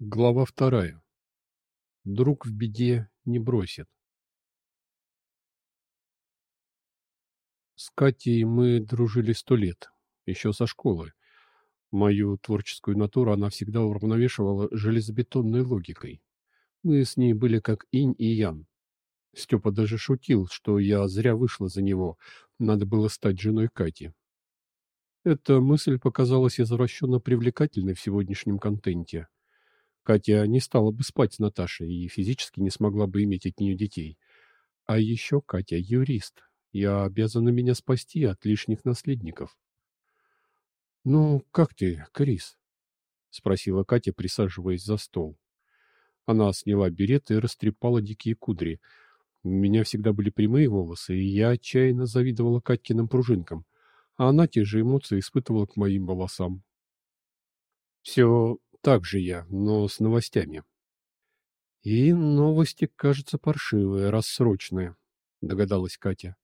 Глава вторая. Друг в беде не бросит. С Катей мы дружили сто лет, еще со школы. Мою творческую натуру она всегда уравновешивала железобетонной логикой. Мы с ней были как инь и ян. Степа даже шутил, что я зря вышла за него, надо было стать женой Кати. Эта мысль показалась извращенно привлекательной в сегодняшнем контенте. Катя не стала бы спать с Наташей и физически не смогла бы иметь от нее детей. А еще Катя юрист. Я обязана меня спасти от лишних наследников. «Ну, как ты, Крис?» — спросила Катя, присаживаясь за стол. Она сняла берет и растрепала дикие кудри. У меня всегда были прямые волосы, и я отчаянно завидовала Катькиным пружинкам, а она те же эмоции испытывала к моим волосам. «Все так же я, но с новостями. И новости, кажется, паршивые, рассрочные, догадалась Катя.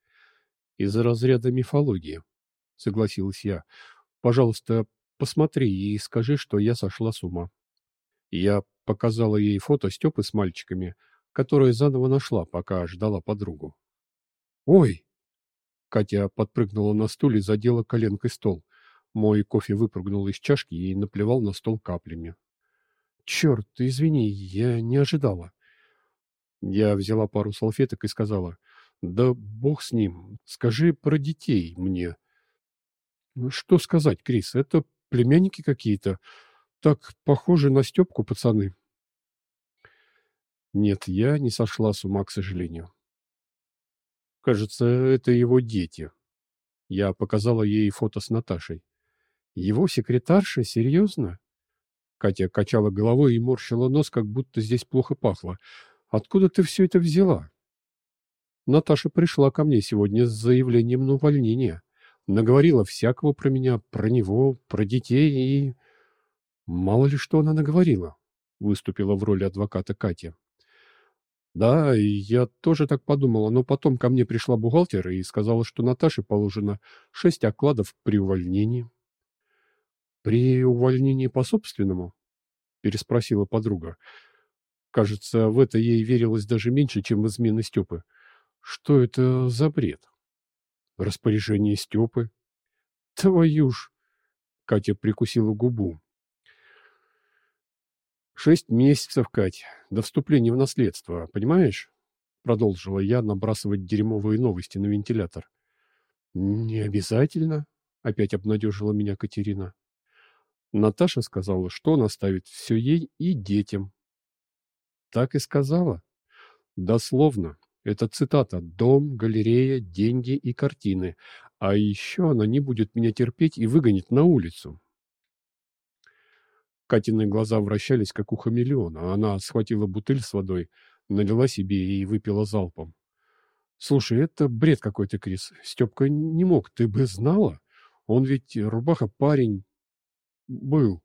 Из разряда мифологии, согласилась я. Пожалуйста, посмотри и скажи, что я сошла с ума. Я показала ей фото Степы с мальчиками, которое заново нашла, пока ждала подругу. «Ой!» Катя подпрыгнула на стуле и задела коленкой стол. Мой кофе выпрыгнул из чашки и наплевал на стол каплями. «Черт, извини, я не ожидала». Я взяла пару салфеток и сказала, «Да бог с ним, скажи про детей мне». «Ну, «Что сказать, Крис, это племянники какие-то. Так похожи на Степку пацаны». Нет, я не сошла с ума, к сожалению. Кажется, это его дети. Я показала ей фото с Наташей. Его секретарша? Серьезно? Катя качала головой и морщила нос, как будто здесь плохо пахло. Откуда ты все это взяла? Наташа пришла ко мне сегодня с заявлением на увольнение. Наговорила всякого про меня, про него, про детей и... Мало ли что она наговорила, выступила в роли адвоката Катя. Да, я тоже так подумала, но потом ко мне пришла бухгалтер и сказала, что Наташе положено шесть окладов при увольнении. «При увольнении по собственному?» — переспросила подруга. Кажется, в это ей верилось даже меньше, чем в измены Степы. Что это за бред? Распоряжение Степы? Твою ж! Катя прикусила губу. Шесть месяцев, Кать, до вступления в наследство, понимаешь? Продолжила я набрасывать дерьмовые новости на вентилятор. Не обязательно, опять обнадежила меня Катерина. Наташа сказала, что он оставит все ей и детям. Так и сказала. Дословно. Это цитата «Дом, галерея, деньги и картины». А еще она не будет меня терпеть и выгонит на улицу. Катины глаза вращались, как у хамелеона. Она схватила бутыль с водой, налила себе и выпила залпом. «Слушай, это бред какой-то, Крис. Степка не мог. Ты бы знала? Он ведь рубаха-парень, был.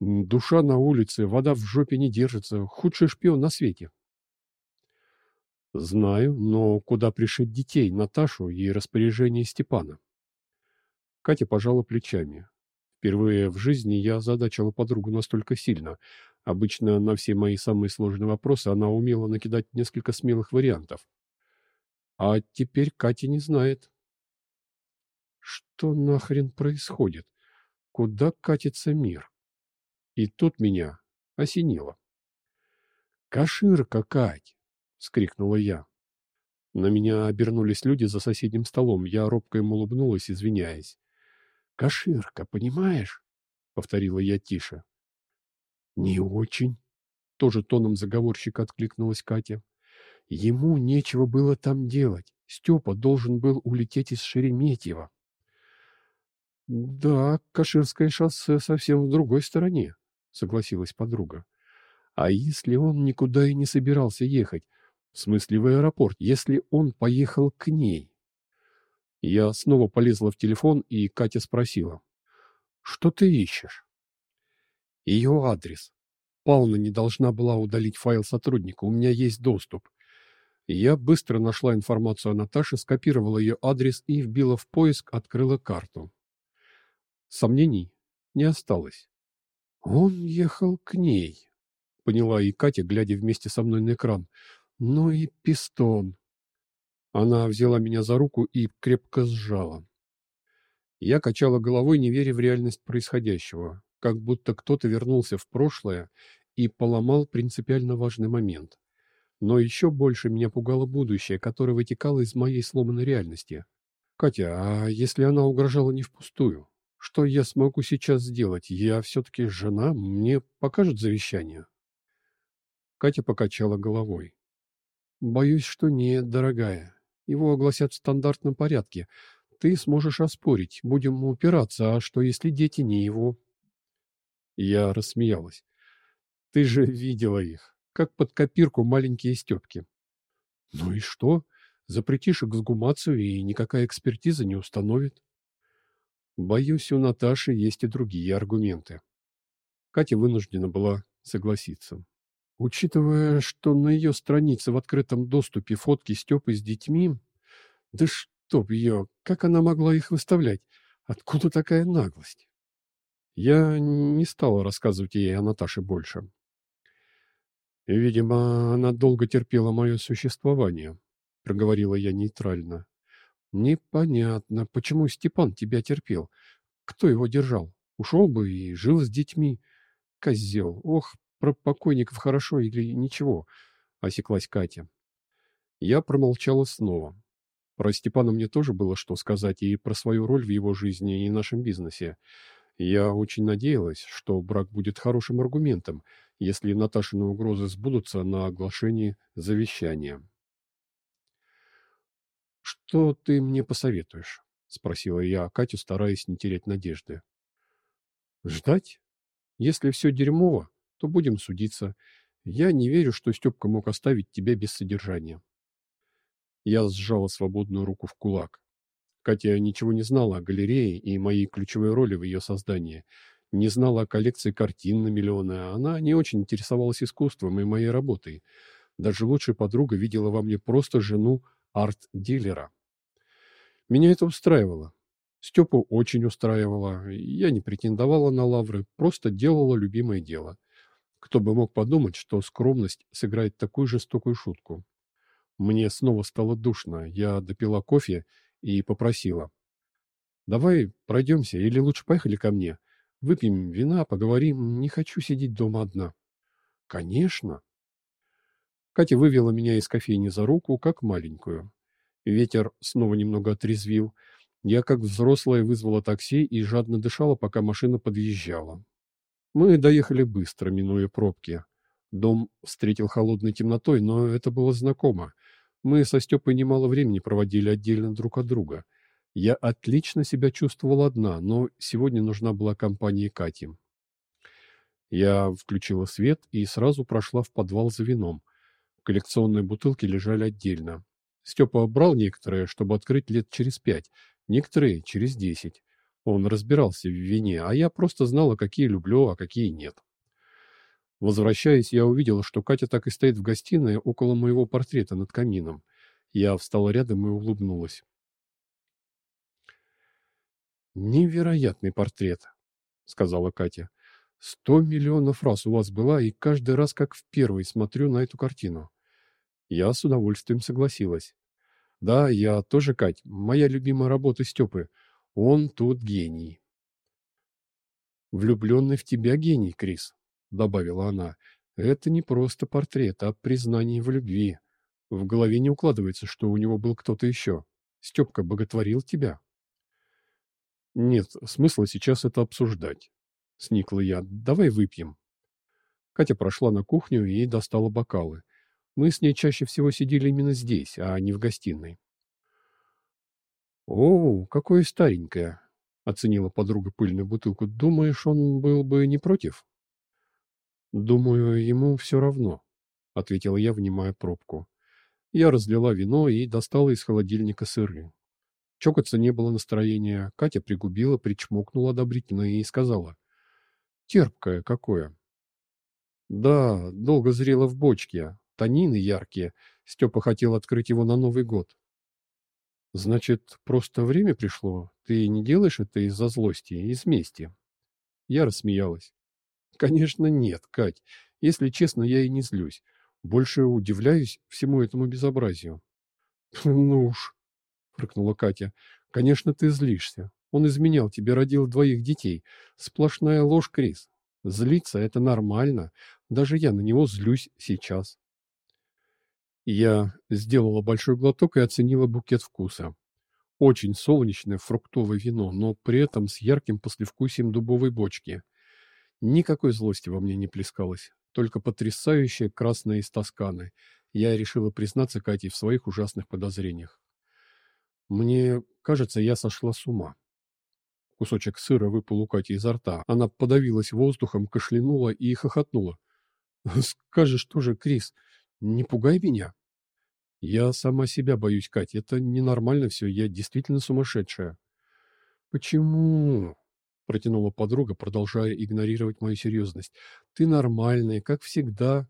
Душа на улице, вода в жопе не держится. Худший шпион на свете. Знаю, но куда пришить детей, Наташу и распоряжение Степана? Катя пожала плечами. Впервые в жизни я озадачила подругу настолько сильно. Обычно на все мои самые сложные вопросы она умела накидать несколько смелых вариантов. А теперь Катя не знает. Что нахрен происходит? Куда катится мир? И тут меня осенило. «Каширка, Кать!» — скрикнула я. На меня обернулись люди за соседним столом. Я робко им улыбнулась, извиняясь. «Каширка, понимаешь?» — повторила я тише. «Не очень», — тоже тоном заговорщика откликнулась Катя. «Ему нечего было там делать. Степа должен был улететь из Шереметьево». «Да, Каширское шоссе совсем в другой стороне», — согласилась подруга. «А если он никуда и не собирался ехать? В смысле, в аэропорт, если он поехал к ней?» Я снова полезла в телефон, и Катя спросила. «Что ты ищешь?» «Ее адрес. Павловна не должна была удалить файл сотрудника, у меня есть доступ». Я быстро нашла информацию о Наташе, скопировала ее адрес и вбила в поиск, открыла карту. Сомнений не осталось. Он ехал к ней. поняла и Катя, глядя вместе со мной на экран. Ну и пистон. Она взяла меня за руку и крепко сжала. Я качала головой, не веря в реальность происходящего, как будто кто-то вернулся в прошлое и поломал принципиально важный момент. Но еще больше меня пугало будущее, которое вытекало из моей сломанной реальности. «Катя, а если она угрожала не впустую? Что я смогу сейчас сделать? Я все-таки жена, мне покажут завещание?» Катя покачала головой. «Боюсь, что нет, дорогая. Его огласят в стандартном порядке. Ты сможешь оспорить, будем упираться, а что если дети не его?» Я рассмеялась. «Ты же видела их, как под копирку маленькие Степки». «Ну и что? Запретишь эксгумацию, и никакая экспертиза не установит». Боюсь, у Наташи есть и другие аргументы. Катя вынуждена была согласиться. Учитывая, что на ее странице в открытом доступе фотки Степы с детьми, да чтоб ее, как она могла их выставлять? Откуда такая наглость? Я не стала рассказывать ей о Наташе больше. «Видимо, она долго терпела мое существование», — проговорила я нейтрально. «Непонятно, почему Степан тебя терпел? Кто его держал? Ушел бы и жил с детьми. Козел! Ох, про покойников хорошо или ничего?» — осеклась Катя. Я промолчала снова. Про Степана мне тоже было что сказать и про свою роль в его жизни и нашем бизнесе. Я очень надеялась, что брак будет хорошим аргументом, если Наташины угрозы сбудутся на оглашении завещания. «Что ты мне посоветуешь?» — спросила я Катю, стараясь не терять надежды. «Ждать? Если все дерьмово, то будем судиться. Я не верю, что Степка мог оставить тебя без содержания». Я сжала свободную руку в кулак. Катя ничего не знала о галерее и моей ключевой роли в ее создании. Не знала о коллекции картин на миллионы, а она не очень интересовалась искусством и моей работой. Даже лучшая подруга видела во мне просто жену арт-дилера. Меня это устраивало. Степу очень устраивало. Я не претендовала на лавры, просто делала любимое дело. Кто бы мог подумать, что скромность сыграет такую жестокую шутку. Мне снова стало душно. Я допила кофе и попросила. «Давай пройдемся, или лучше поехали ко мне. Выпьем вина, поговорим. Не хочу сидеть дома одна». «Конечно», Катя вывела меня из кофейни за руку, как маленькую. Ветер снова немного отрезвил. Я, как взрослая, вызвала такси и жадно дышала, пока машина подъезжала. Мы доехали быстро, минуя пробки. Дом встретил холодной темнотой, но это было знакомо. Мы со Степой немало времени проводили отдельно друг от друга. Я отлично себя чувствовал одна, но сегодня нужна была компания Кати. Я включила свет и сразу прошла в подвал за вином. Коллекционные бутылки лежали отдельно. Степа брал некоторые, чтобы открыть лет через пять, некоторые через десять. Он разбирался в вине, а я просто знала, какие люблю, а какие нет. Возвращаясь, я увидела, что Катя так и стоит в гостиной около моего портрета над камином. Я встала рядом и улыбнулась. «Невероятный портрет», — сказала Катя. Сто миллионов раз у вас была, и каждый раз, как в первый, смотрю на эту картину. Я с удовольствием согласилась. Да, я тоже, Кать, моя любимая работа Степы. Он тут гений. Влюбленный в тебя гений, Крис, добавила она. Это не просто портрет, а признание в любви. В голове не укладывается, что у него был кто-то еще. Степка боготворил тебя. Нет смысла сейчас это обсуждать. — сникла я. «Давай выпьем». Катя прошла на кухню и достала бокалы. Мы с ней чаще всего сидели именно здесь, а не в гостиной. «О, какое старенькое!» — оценила подруга пыльную бутылку. «Думаешь, он был бы не против?» «Думаю, ему все равно», — ответила я, внимая пробку. Я разлила вино и достала из холодильника сыры. Чокаться не было настроения. Катя пригубила, причмокнула одобрительно и сказала. Терпкое какое. Да, долго зрело в бочке. Танины яркие. Степа хотел открыть его на Новый год. Значит, просто время пришло? Ты не делаешь это из-за злости, из мести? Я рассмеялась. Конечно, нет, Кать. Если честно, я и не злюсь. Больше удивляюсь всему этому безобразию. «Ну уж», — фыркнула Катя, — «конечно, ты злишься. Он изменял тебе, родил двоих детей. Сплошная ложь, Крис. Злиться — это нормально. Даже я на него злюсь сейчас». Я сделала большой глоток и оценила букет вкуса. Очень солнечное фруктовое вино, но при этом с ярким послевкусием дубовой бочки. Никакой злости во мне не плескалось, только потрясающая красная из Тосканы. Я решила признаться Кате в своих ужасных подозрениях. Мне кажется, я сошла с ума. Кусочек сыра выпал у Кати изо рта. Она подавилась воздухом, кашлянула и хохотнула. «Скажешь тоже, Крис, не пугай меня». «Я сама себя боюсь, Кать. Это ненормально все. Я действительно сумасшедшая». «Почему?» — протянула подруга, продолжая игнорировать мою серьезность. «Ты нормальная, как всегда».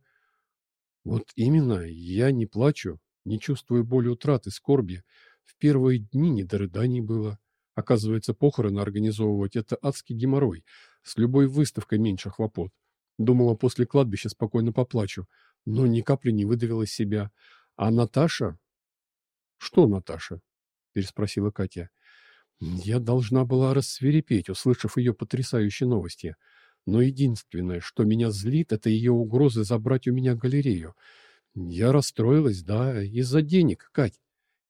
«Вот именно. Я не плачу, не чувствую боли утраты, скорби. В первые дни не до рыданий было. Оказывается, похороны организовывать — это адский геморрой. С любой выставкой меньше хлопот. Думала, после кладбища спокойно поплачу, но ни капли не выдавила себя. А Наташа... Что Наташа? Переспросила Катя. Я должна была рассверепеть, услышав ее потрясающие новости. Но единственное, что меня злит, это ее угрозы забрать у меня галерею. Я расстроилась, да, из-за денег, Кать.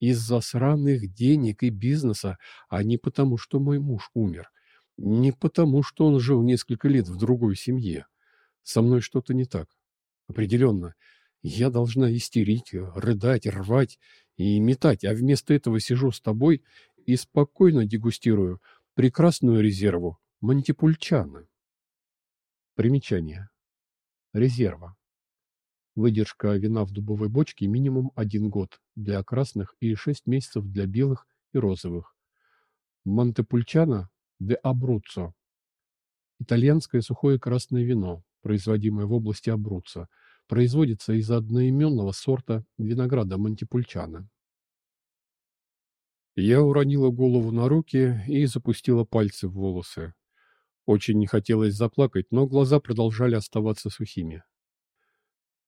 Из-за сраных денег и бизнеса, а не потому, что мой муж умер. Не потому, что он жил несколько лет в другой семье. Со мной что-то не так. Определенно. Я должна истерить, рыдать, рвать и метать, а вместо этого сижу с тобой и спокойно дегустирую прекрасную резерву Монтипульчана. Примечание. Резерва. Выдержка вина в дубовой бочке минимум один год для красных и шесть месяцев для белых и розовых. Монтепульчано де Абруццо. Итальянское сухое красное вино, производимое в области Абруццо, производится из одноименного сорта винограда Монтипульчано. Я уронила голову на руки и запустила пальцы в волосы. Очень не хотелось заплакать, но глаза продолжали оставаться сухими.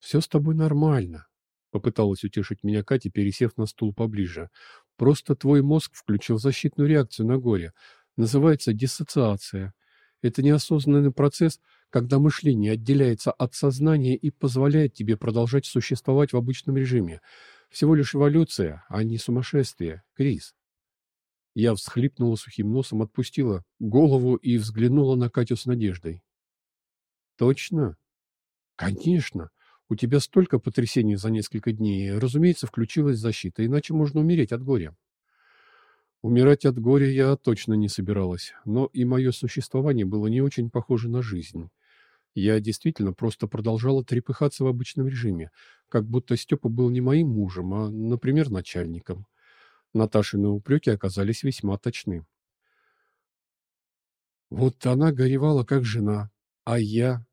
«Все с тобой нормально», — попыталась утешить меня Катя, пересев на стул поближе. «Просто твой мозг включил защитную реакцию на горе. Называется диссоциация. Это неосознанный процесс, когда мышление отделяется от сознания и позволяет тебе продолжать существовать в обычном режиме. Всего лишь эволюция, а не сумасшествие. Крис. Я всхлипнула сухим носом, отпустила голову и взглянула на Катю с надеждой. Точно? Конечно. У тебя столько потрясений за несколько дней. Разумеется, включилась защита, иначе можно умереть от горя. Умирать от горя я точно не собиралась, но и мое существование было не очень похоже на жизнь. Я действительно просто продолжала трепыхаться в обычном режиме, как будто Степа был не моим мужем, а, например, начальником. Наташины упреки оказались весьма точны. Вот она горевала как жена, а я...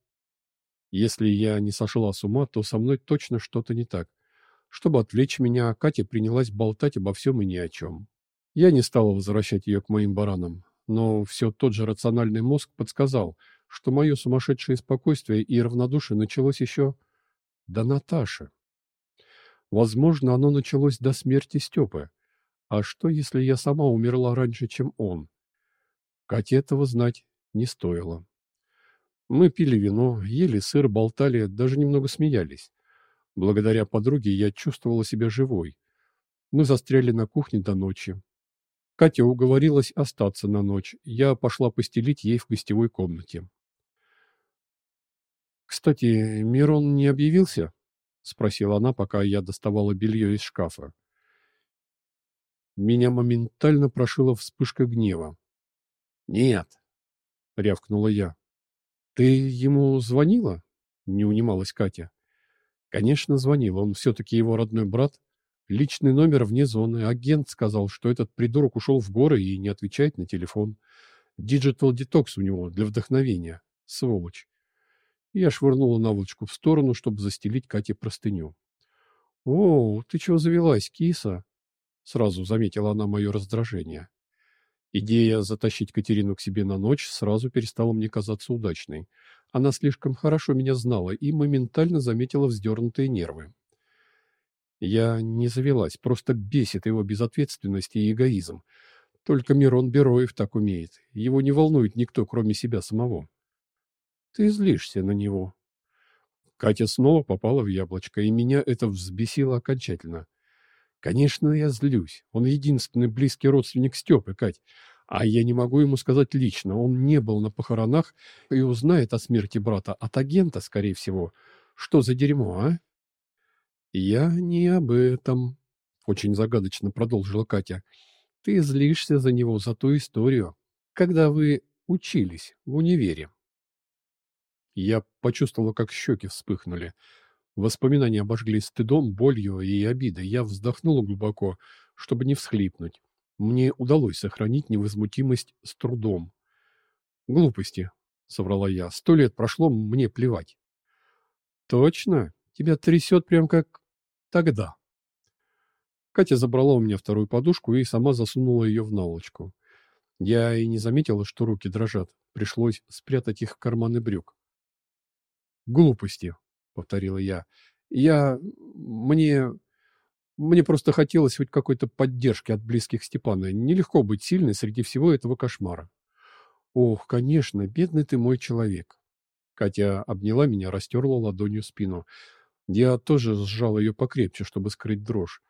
Если я не сошла с ума, то со мной точно что-то не так. Чтобы отвлечь меня, Катя принялась болтать обо всем и ни о чем. Я не стала возвращать ее к моим баранам, но все тот же рациональный мозг подсказал, что мое сумасшедшее спокойствие и равнодушие началось еще до Наташи. Возможно, оно началось до смерти Степы. А что, если я сама умерла раньше, чем он? Кате этого знать не стоило. Мы пили вино, ели сыр, болтали, даже немного смеялись. Благодаря подруге я чувствовала себя живой. Мы застряли на кухне до ночи. Катя уговорилась остаться на ночь. Я пошла постелить ей в гостевой комнате. «Кстати, Мирон не объявился?» — спросила она, пока я доставала белье из шкафа. Меня моментально прошила вспышка гнева. «Нет», — рявкнула я. «Ты ему звонила?» — не унималась Катя. «Конечно, звонил. Он все-таки его родной брат. Личный номер вне зоны. Агент сказал, что этот придурок ушел в горы и не отвечает на телефон. Digital детокс у него для вдохновения. Сволочь. Я швырнула наволочку в сторону, чтобы застелить Кате простыню. «О, ты чего завелась, киса?» Сразу заметила она мое раздражение. Идея затащить Катерину к себе на ночь сразу перестала мне казаться удачной. Она слишком хорошо меня знала и моментально заметила вздернутые нервы. Я не завелась, просто бесит его безответственность и эгоизм. Только Мирон Бероев так умеет. Его не волнует никто, кроме себя самого. Ты злишься на него. Катя снова попала в яблочко, и меня это взбесило окончательно. Конечно, я злюсь. Он единственный близкий родственник Степы, Кать. А я не могу ему сказать лично. Он не был на похоронах и узнает о смерти брата от агента, скорее всего. Что за дерьмо, а? Я не об этом, очень загадочно продолжила Катя. Ты злишься за него, за ту историю, когда вы учились в универе. Я почувствовала, как щеки вспыхнули. Воспоминания обожгли стыдом, болью и обидой. Я вздохнула глубоко, чтобы не всхлипнуть. Мне удалось сохранить невозмутимость с трудом. «Глупости», — соврала я. «Сто лет прошло, мне плевать». «Точно? Тебя трясет прям как тогда». Катя забрала у меня вторую подушку и сама засунула ее в наволочку. Я и не заметила, что руки дрожат. Пришлось спрятать их в карманы брюк. «Глупости», — повторила я. «Я... мне... мне просто хотелось хоть какой-то поддержки от близких Степана. Нелегко быть сильной среди всего этого кошмара». «Ох, конечно, бедный ты мой человек». Катя обняла меня, растерла ладонью спину. Я тоже сжал ее покрепче, чтобы скрыть дрожь.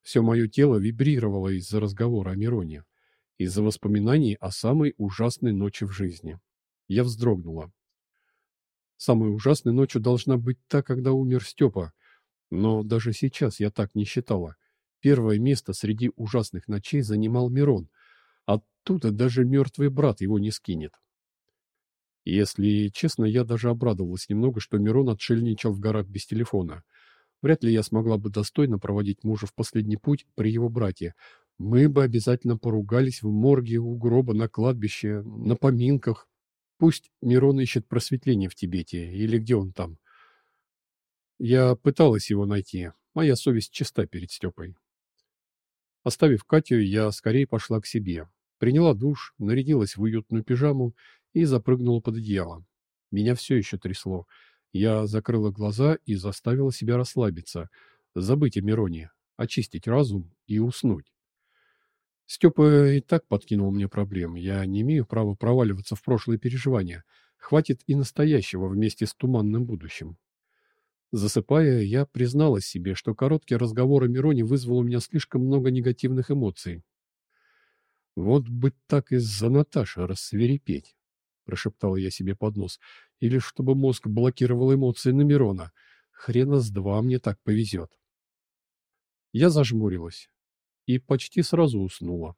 Все мое тело вибрировало из-за разговора о Мироне, из-за воспоминаний о самой ужасной ночи в жизни. Я вздрогнула. Самой ужасной ночью должна быть та, когда умер Степа. Но даже сейчас я так не считала. Первое место среди ужасных ночей занимал Мирон. Оттуда даже мертвый брат его не скинет. Если честно, я даже обрадовалась немного, что Мирон отшельничал в горах без телефона. Вряд ли я смогла бы достойно проводить мужа в последний путь при его брате. Мы бы обязательно поругались в морге, у гроба, на кладбище, на поминках. Пусть Мирон ищет просветление в Тибете, или где он там. Я пыталась его найти. Моя совесть чиста перед Степой. Оставив Катю, я скорее пошла к себе. Приняла душ, нарядилась в уютную пижаму и запрыгнула под одеяло. Меня все еще трясло. Я закрыла глаза и заставила себя расслабиться, забыть о Мироне, очистить разум и уснуть. Степа и так подкинул мне проблем. Я не имею права проваливаться в прошлые переживания. Хватит и настоящего вместе с туманным будущим. Засыпая, я призналась себе, что короткий разговор о Мироне вызвал у меня слишком много негативных эмоций. «Вот бы так из-за Наташи рассверепеть», — прошептала я себе под нос, «или чтобы мозг блокировал эмоции на Мирона. Хрена с два мне так повезет». Я зажмурилась и почти сразу уснула.